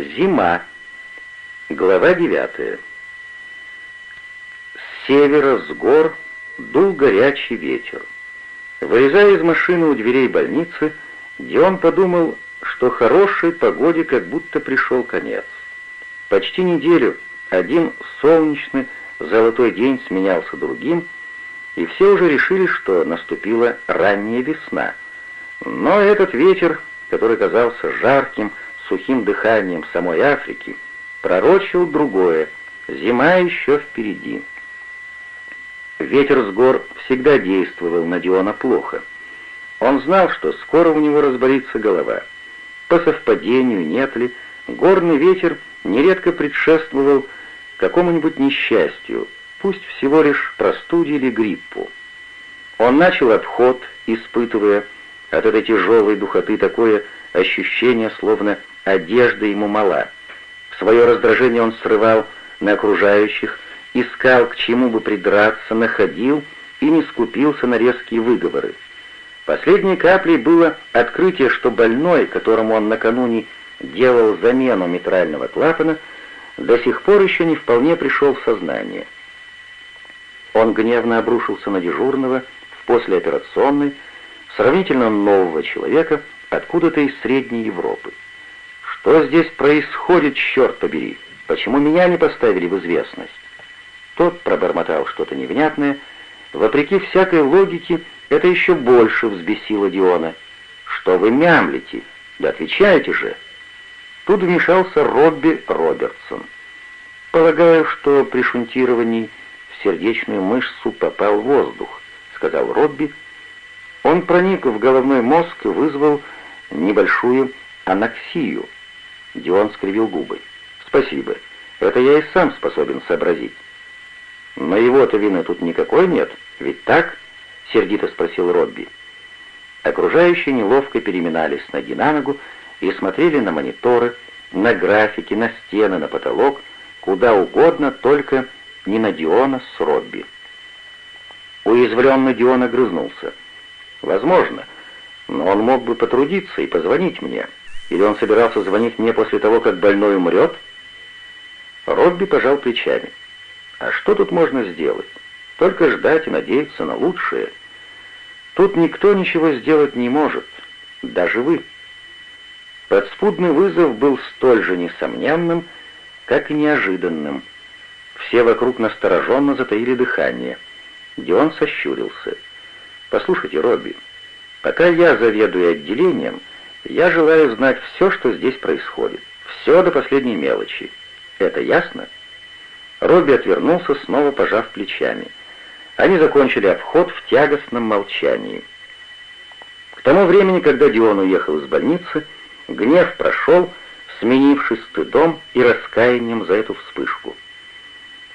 Зима. Глава девятая. С севера, с гор, дул горячий ветер. Вылезая из машины у дверей больницы, Дион подумал, что хорошей погоде как будто пришел конец. Почти неделю один солнечный золотой день сменялся другим, и все уже решили, что наступила ранняя весна. Но этот ветер, который казался жарким, сухим дыханием самой Африки, пророчил другое — зима еще впереди. Ветер с гор всегда действовал на Диона плохо. Он знал, что скоро у него разболится голова. По совпадению, нет ли, горный ветер нередко предшествовал какому-нибудь несчастью, пусть всего лишь простуде или гриппу. Он начал обход, испытывая от этой тяжелой духоты такое ощущение, словно одежда ему мала. Свое раздражение он срывал на окружающих, искал, к чему бы придраться, находил и не скупился на резкие выговоры. Последней каплей было открытие, что больной, которому он накануне делал замену митрального клапана, до сих пор еще не вполне пришел в сознание. Он гневно обрушился на дежурного в послеоперационной, сравнительно нового человека откуда-то из Средней Европы. «Что здесь происходит, черт побери? Почему меня не поставили в известность?» Тот пробормотал что-то невнятное. Вопреки всякой логике, это еще больше взбесило Диона. «Что вы мямлите? Да отвечайте же!» Тут вмешался Робби Робертсон. «Полагаю, что при шунтировании в сердечную мышцу попал воздух», — сказал Робби. Он проник в головной мозг и вызвал небольшую анаксию. Дион скривил губы. «Спасибо. Это я и сам способен сообразить». «Но его-то вины тут никакой нет, ведь так?» — сердито спросил Робби. Окружающие неловко переминались с ноги на ногу и смотрели на мониторы, на графики, на стены, на потолок, куда угодно, только не на Диона с Робби. Уязвленный Дион огрызнулся. «Возможно, но он мог бы потрудиться и позвонить мне. Или он собирался звонить мне после того, как больной умрет?» Робби пожал плечами. «А что тут можно сделать? Только ждать и надеяться на лучшее. Тут никто ничего сделать не может, даже вы». Подспудный вызов был столь же несомненным, как и неожиданным. Все вокруг настороженно затаили дыхание. Дион сощурился. «Послушайте, Робби, пока я заведую отделением, я желаю знать все, что здесь происходит. Все до последней мелочи. Это ясно?» Робби отвернулся, снова пожав плечами. Они закончили обход в тягостном молчании. К тому времени, когда Дион уехал из больницы, Гнев прошел, сменившись стыдом и раскаянием за эту вспышку.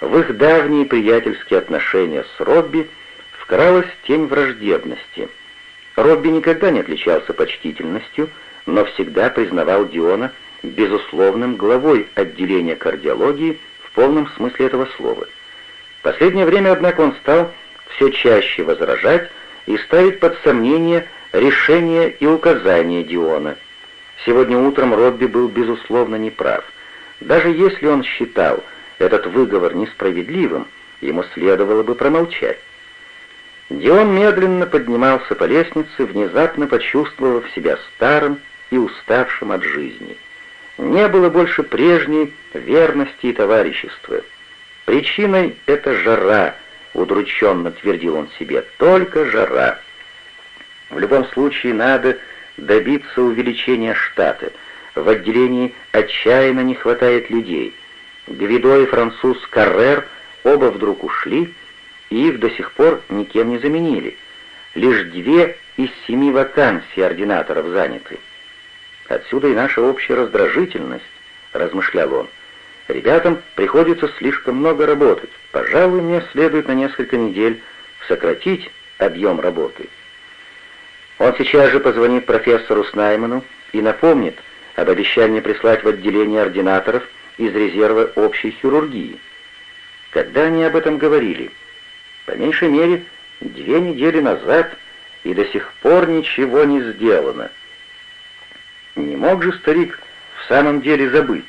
В их давние приятельские отношения с Робби вкралась тень враждебности. Робби никогда не отличался почтительностью, но всегда признавал Диона безусловным главой отделения кардиологии в полном смысле этого слова. В последнее время, однако, он стал все чаще возражать и ставить под сомнение решения и указания Диона – Сегодня утром Робби был, безусловно, неправ. Даже если он считал этот выговор несправедливым, ему следовало бы промолчать. Дион медленно поднимался по лестнице, внезапно почувствовав себя старым и уставшим от жизни. Не было больше прежней верности и товарищества. Причиной — это жара, удрученно твердил он себе, только жара. В любом случае надо добиться увеличения штата. В отделении отчаянно не хватает людей. Гвидо и француз Каррер оба вдруг ушли, и их до сих пор никем не заменили. Лишь две из семи вакансий ординаторов заняты. Отсюда и наша общая раздражительность, размышлял он. Ребятам приходится слишком много работать. Пожалуй, мне следует на несколько недель сократить объем работы. Он сейчас же позвонит профессору Снайману и напомнит об обещании прислать в отделение ординаторов из резерва общей хирургии. Когда они об этом говорили? По меньшей мере, две недели назад, и до сих пор ничего не сделано. Не мог же старик самом деле забыть?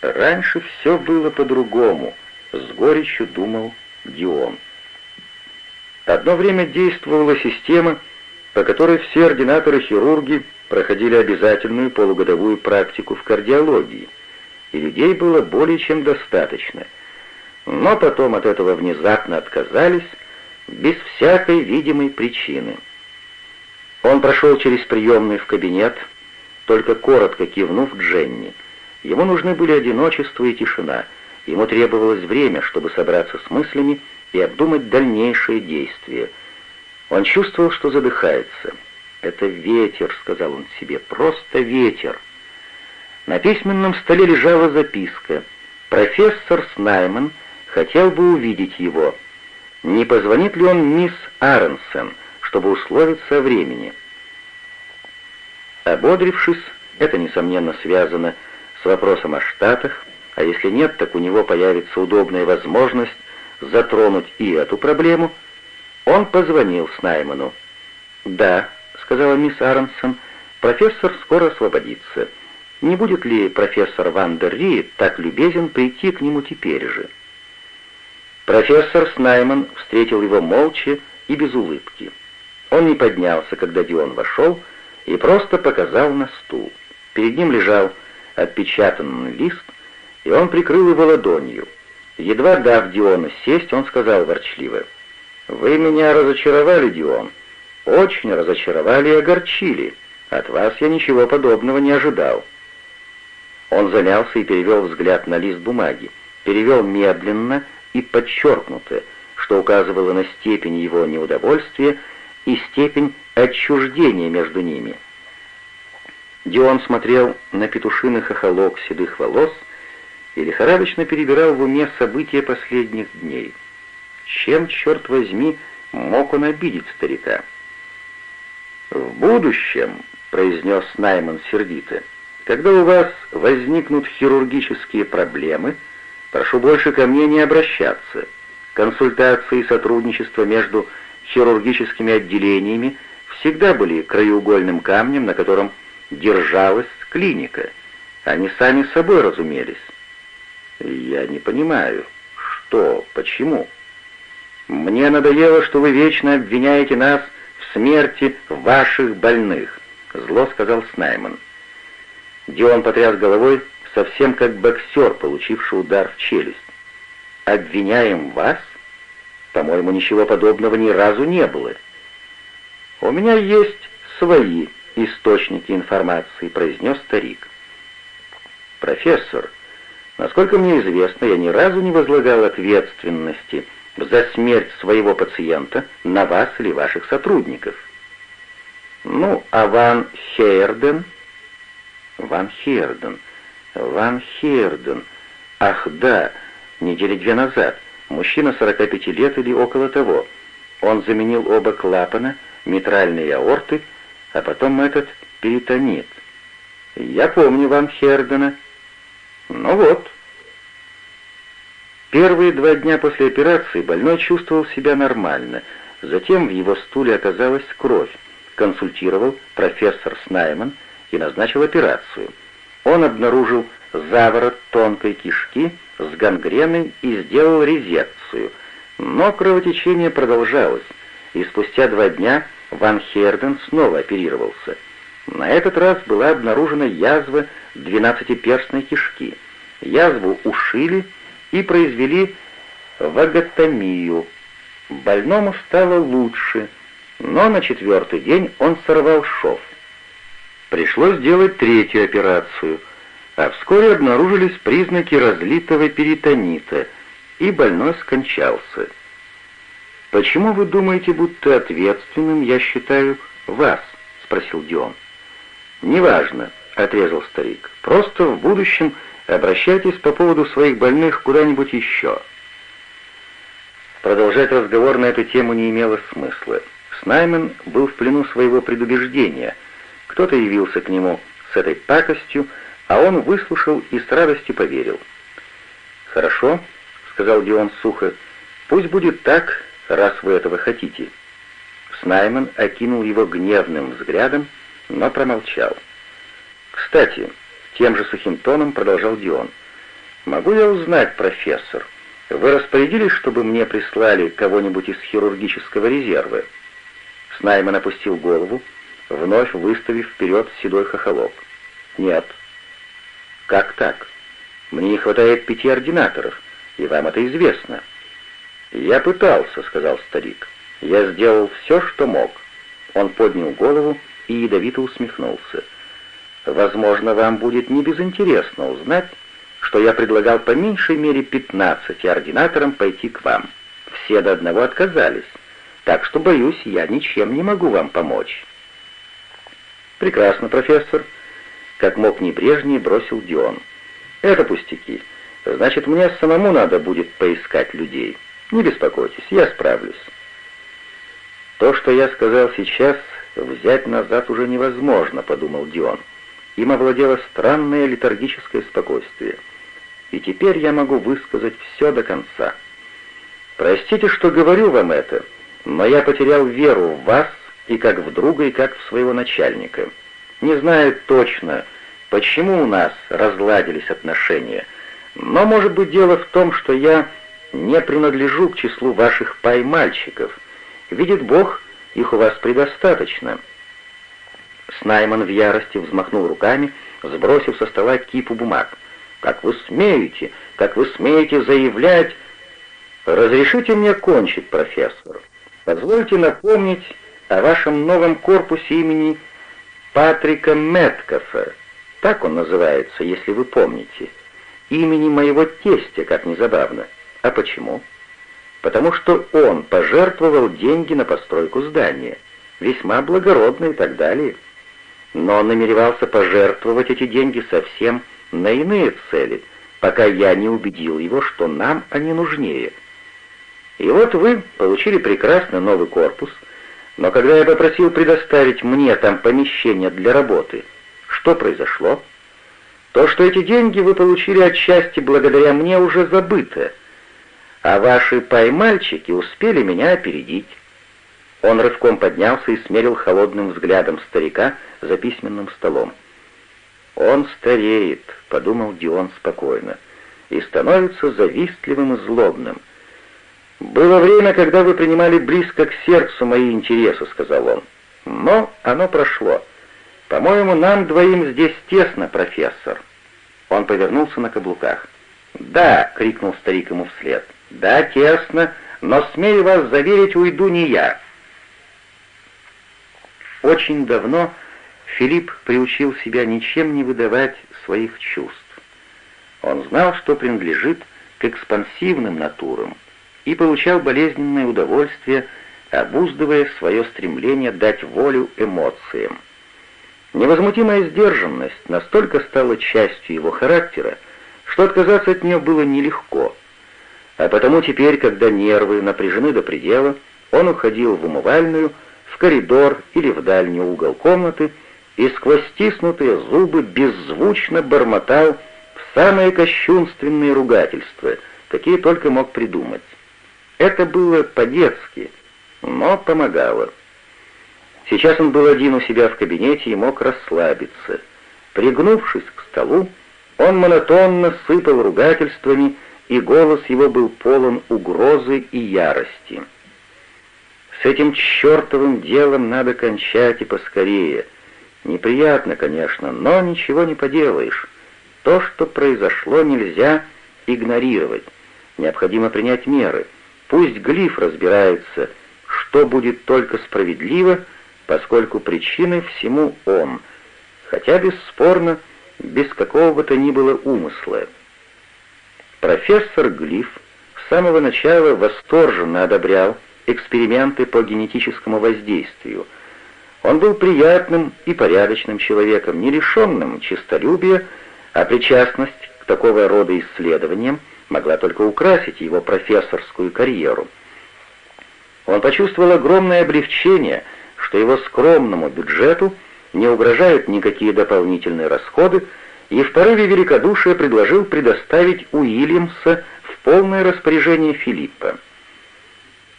Раньше все было по-другому, с горечью думал Дион. Одно время действовала система, по которой все ординаторы-хирурги проходили обязательную полугодовую практику в кардиологии, и людей было более чем достаточно. Но потом от этого внезапно отказались, без всякой видимой причины. Он прошел через приемный в кабинет, только коротко кивнув Дженни. Ему нужны были одиночество и тишина. Ему требовалось время, чтобы собраться с мыслями и обдумать дальнейшие действия. Он чувствовал, что задыхается. «Это ветер», — сказал он себе, — «просто ветер». На письменном столе лежала записка. Профессор Снайман хотел бы увидеть его. Не позвонит ли он мисс Аренсен, чтобы условиться о времени? Ободрившись, это, несомненно, связано с вопросом о Штатах, а если нет, так у него появится удобная возможность затронуть и эту проблему, он позвонил Снайману. «Да», — сказала мисс Аронсон, — «профессор скоро освободится. Не будет ли профессор Вандер Ри так любезен прийти к нему теперь же?» Профессор Снайман встретил его молча и без улыбки. Он не поднялся, когда Дион вошел, и просто показал на стул. Перед ним лежал отпечатанный лист, и он прикрыл его ладонью. Едва дав Диону сесть, он сказал ворчливо, «Вы меня разочаровали, Дион, очень разочаровали и огорчили. От вас я ничего подобного не ожидал». Он замялся и перевел взгляд на лист бумаги, перевел медленно и подчеркнуто, что указывало на степень его неудовольствия и степень отчуждения между ними. Дион смотрел на петушиный хохолок седых волос, и лихорадочно перебирал в уме события последних дней. Чем, черт возьми, мог он обидеть старика? «В будущем», — произнес Найман сердито, — «когда у вас возникнут хирургические проблемы, прошу больше ко мне не обращаться. Консультации и сотрудничество между хирургическими отделениями всегда были краеугольным камнем, на котором держалась клиника. Они сами собой разумелись. «Я не понимаю. Что? Почему?» «Мне надоело, что вы вечно обвиняете нас в смерти ваших больных», — зло сказал Снайман. Дион потряс головой, совсем как боксер, получивший удар в челюсть. «Обвиняем вас? По-моему, ничего подобного ни разу не было». «У меня есть свои источники информации», — произнес старик. «Профессор», Насколько мне известно, я ни разу не возлагал ответственности за смерть своего пациента на вас или ваших сотрудников. Ну, а Ван Хейрден? Ван Хейрден. Ван Хейрден. Ах, да, недели две назад. Мужчина 45 лет или около того. Он заменил оба клапана, митральные аорты, а потом этот перитонит. Я помню Ван Хейрдена. Ну вот. Первые два дня после операции больной чувствовал себя нормально. Затем в его стуле оказалась кровь. Консультировал профессор Снайман и назначил операцию. Он обнаружил заворот тонкой кишки с гангреной и сделал резекцию. Но кровотечение продолжалось, и спустя два дня Ван Херден снова оперировался. На этот раз была обнаружена язва двенадцатиперстной кишки. Язву ушили и произвели ваготомию. Больному стало лучше, но на четвертый день он сорвал шов. Пришлось делать третью операцию, а вскоре обнаружились признаки разлитого перитонита, и больной скончался. «Почему вы думаете, будто ответственным я считаю вас?» — спросил Дион. «Неважно», — отрезал старик. «Просто в будущем обращайтесь по поводу своих больных куда-нибудь еще». Продолжать разговор на эту тему не имело смысла. Снаймен был в плену своего предубеждения. Кто-то явился к нему с этой пакостью, а он выслушал и с радостью поверил. «Хорошо», — сказал Дион сухо, — «пусть будет так, раз вы этого хотите». Снаймен окинул его гневным взглядом, но промолчал. «Кстати», — тем же сухим тоном продолжал Дион, «могу я узнать, профессор, вы распорядились, чтобы мне прислали кого-нибудь из хирургического резерва?» Снайман опустил голову, вновь выставив вперед седой хохолок. «Нет». «Как так? Мне не хватает пяти ординаторов, и вам это известно». «Я пытался», — сказал старик. «Я сделал все, что мог». Он поднял голову и ядовито усмехнулся. «Возможно, вам будет небезынтересно узнать, что я предлагал по меньшей мере пятнадцати ординаторам пойти к вам. Все до одного отказались, так что, боюсь, я ничем не могу вам помочь». «Прекрасно, профессор», — как мог небрежнее бросил Дион. «Это пустяки. Значит, мне самому надо будет поискать людей. Не беспокойтесь, я справлюсь». «То, что я сказал сейчас, взять назад уже невозможно», — подумал Дион. Им овладело странное летаргическое спокойствие. И теперь я могу высказать все до конца. Простите, что говорю вам это, но я потерял веру в вас и как в друга, и как в своего начальника. Не знаю точно, почему у нас разладились отношения, но, может быть, дело в том, что я не принадлежу к числу ваших пай-мальчиков. Видит Бог, их у вас предостаточно». Снайман в ярости взмахнул руками, сбросив со стола кипу бумаг. «Как вы смеете? Как вы смеете заявлять...» «Разрешите мне кончить, профессор. Позвольте напомнить о вашем новом корпусе имени Патрика Меткофа. Так он называется, если вы помните. Имени моего тестя, как незабавно. А почему? Потому что он пожертвовал деньги на постройку здания. Весьма благородно и так далее. Но он намеревался пожертвовать эти деньги совсем на иные цели, пока я не убедил его, что нам они нужнее. И вот вы получили прекрасный новый корпус, но когда я попросил предоставить мне там помещение для работы, что произошло? То, что эти деньги вы получили отчасти благодаря мне, уже забыто — а ваши поймальчики успели меня опередить». Он рывком поднялся и смерил холодным взглядом старика за письменным столом. «Он стареет», — подумал Дион спокойно, — «и становится завистливым и злобным». «Было время, когда вы принимали близко к сердцу мои интересы», — сказал он. «Но оно прошло. По-моему, нам двоим здесь тесно, профессор». Он повернулся на каблуках. «Да!» — крикнул старик ему вслед. «Да, тесно, но, смею вас заверить, уйду не я». Очень давно Филипп приучил себя ничем не выдавать своих чувств. Он знал, что принадлежит к экспансивным натурам и получал болезненное удовольствие, обуздывая свое стремление дать волю эмоциям. Невозмутимая сдержанность настолько стала частью его характера, что отказаться от нее было нелегко — а потому теперь, когда нервы напряжены до предела, он уходил в умывальную, в коридор или в дальний угол комнаты и сквозь стиснутые зубы беззвучно бормотал самые кощунственные ругательства, какие только мог придумать. Это было по-детски, но помогало. Сейчас он был один у себя в кабинете и мог расслабиться. Пригнувшись к столу, он монотонно сыпал ругательствами, и голос его был полон угрозы и ярости. «С этим чертовым делом надо кончать и поскорее. Неприятно, конечно, но ничего не поделаешь. То, что произошло, нельзя игнорировать. Необходимо принять меры. Пусть Глиф разбирается, что будет только справедливо, поскольку причиной всему он, хотя бесспорно, без какого бы то ни было умысла. Профессор Глиф с самого начала восторженно одобрял эксперименты по генетическому воздействию. Он был приятным и порядочным человеком, не лишенным честолюбия, а причастность к такого рода исследованиям могла только украсить его профессорскую карьеру. Он почувствовал огромное облегчение, что его скромному бюджету не угрожают никакие дополнительные расходы, и в порыве великодушия предложил предоставить Уильямса в полное распоряжение Филиппа.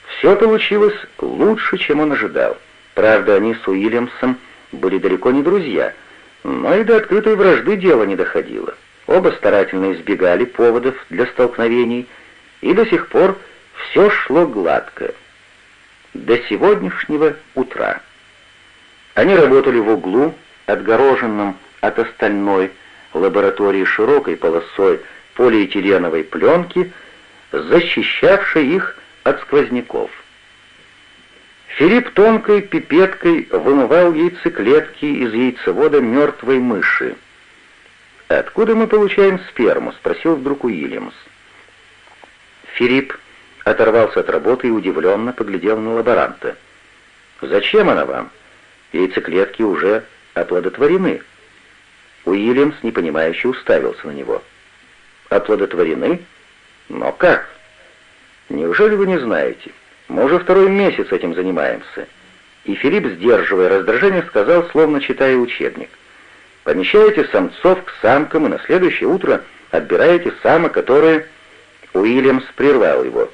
Все получилось лучше, чем он ожидал. Правда, они с Уильямсом были далеко не друзья, Но и до открытой вражды дело не доходило. Оба старательно избегали поводов для столкновений, и до сих пор все шло гладко. До сегодняшнего утра. Они работали в углу, отгороженном от остальной лаборатории широкой полосой полиэтиленовой пленки, защищавшей их от сквозняков. Филипп тонкой пипеткой вымывал яйцеклетки из яйцевода мертвой мыши. «Откуда мы получаем сперму?» — спросил вдруг Уильямс. Филипп оторвался от работы и удивленно поглядел на лаборанта. «Зачем она вам? Яйцеклетки уже оплодотворены». Уильямс непонимающе уставился на него. «Оплодотворены? Но как? Неужели вы не знаете? Мы уже второй месяц этим занимаемся». И Филипп, сдерживая раздражение, сказал, словно читая учебник. «Помещаете самцов к самкам и на следующее утро отбираете самок, которые...» Уильямс прервал его.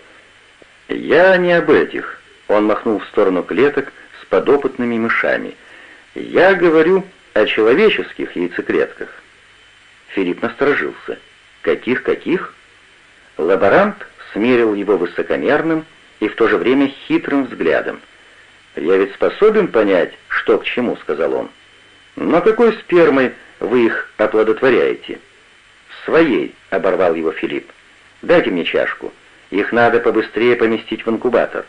«Я не об этих», — он махнул в сторону клеток с подопытными мышами. «Я говорю о человеческих яйцеклетках». Филипп насторожился. «Каких-каких?» Лаборант смерил его высокомерным и в то же время хитрым взглядом. «Я ведь способен понять, что к чему», — сказал он. «Но какой спермой вы их оплодотворяете?» «Своей», — оборвал его Филипп. «Дайте мне чашку. Их надо побыстрее поместить в инкубатор».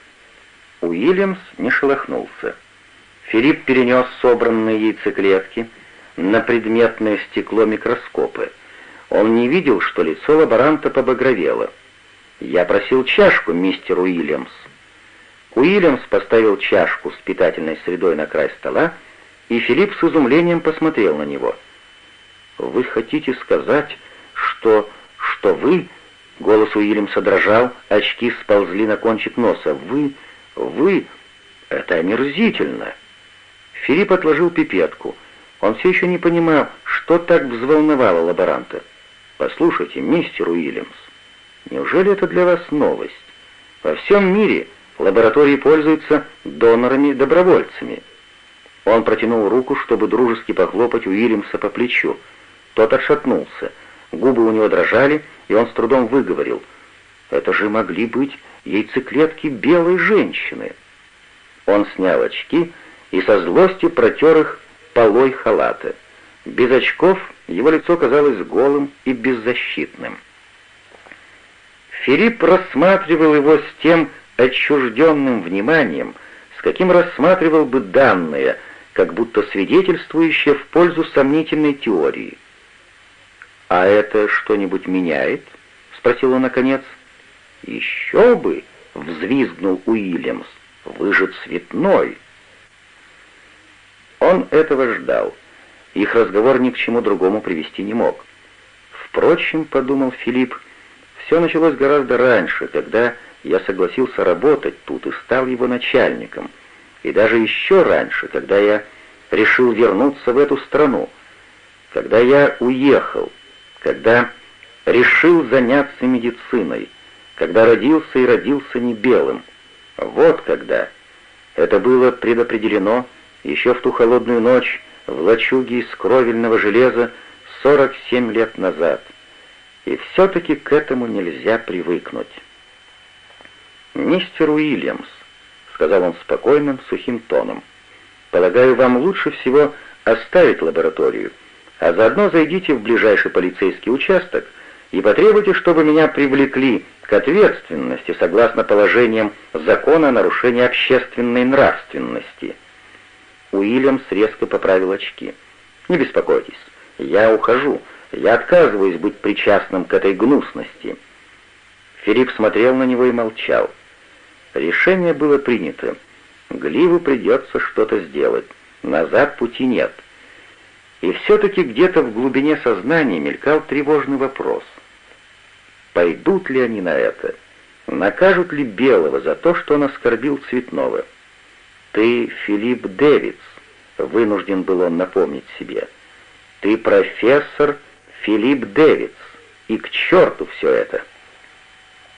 Уильямс не шелохнулся. Филипп перенес собранные яйцеклетки на предметное стекло микроскопа. Он не видел, что лицо лаборанта побагровело. «Я просил чашку, мистер Уильямс». Уильямс поставил чашку с питательной средой на край стола, и Филипп с изумлением посмотрел на него. «Вы хотите сказать, что... что вы...» Голос Уильямса дрожал, очки сползли на кончик носа. «Вы... вы... это омерзительно!» Филипп отложил пипетку. Он все еще не понимал, что так взволновало лаборанта. «Послушайте, мистер Уильямс, неужели это для вас новость? Во всем мире лаборатории пользуются донорами-добровольцами». Он протянул руку, чтобы дружески похлопать Уильямса по плечу. Тот отшатнулся. Губы у него дрожали, и он с трудом выговорил. «Это же могли быть яйцеклетки белой женщины». Он снял очки и со злости протер их полой халата. Без очков его лицо казалось голым и беззащитным. Филипп рассматривал его с тем отчужденным вниманием, с каким рассматривал бы данные, как будто свидетельствующие в пользу сомнительной теории. «А это что-нибудь меняет?» — спросил он наконец. «Еще бы!» — взвизгнул Уильямс. «Вы же цветной!» Он этого ждал. Их разговор ни к чему другому привести не мог. Впрочем, подумал Филипп, все началось гораздо раньше, когда я согласился работать тут и стал его начальником, и даже еще раньше, когда я решил вернуться в эту страну, когда я уехал, когда решил заняться медициной, когда родился и родился не белым. Вот когда. Это было предопределено еще в ту холодную ночь в лачуге из кровельного железа 47 лет назад. И все-таки к этому нельзя привыкнуть. «Мистер Уильямс», — сказал он спокойным, сухим тоном, — «полагаю, вам лучше всего оставить лабораторию, а заодно зайдите в ближайший полицейский участок и потребуйте, чтобы меня привлекли к ответственности согласно положениям закона о нарушении общественной нравственности». Уильямс резко поправил очки. «Не беспокойтесь, я ухожу. Я отказываюсь быть причастным к этой гнусности». Филипп смотрел на него и молчал. Решение было принято. Гливу придется что-то сделать. Назад пути нет. И все-таки где-то в глубине сознания мелькал тревожный вопрос. Пойдут ли они на это? Накажут ли Белого за то, что он оскорбил Цветного? «Ты Филипп Дэвидс», — вынужден был он напомнить себе. «Ты профессор Филипп Дэвидс, и к черту все это!»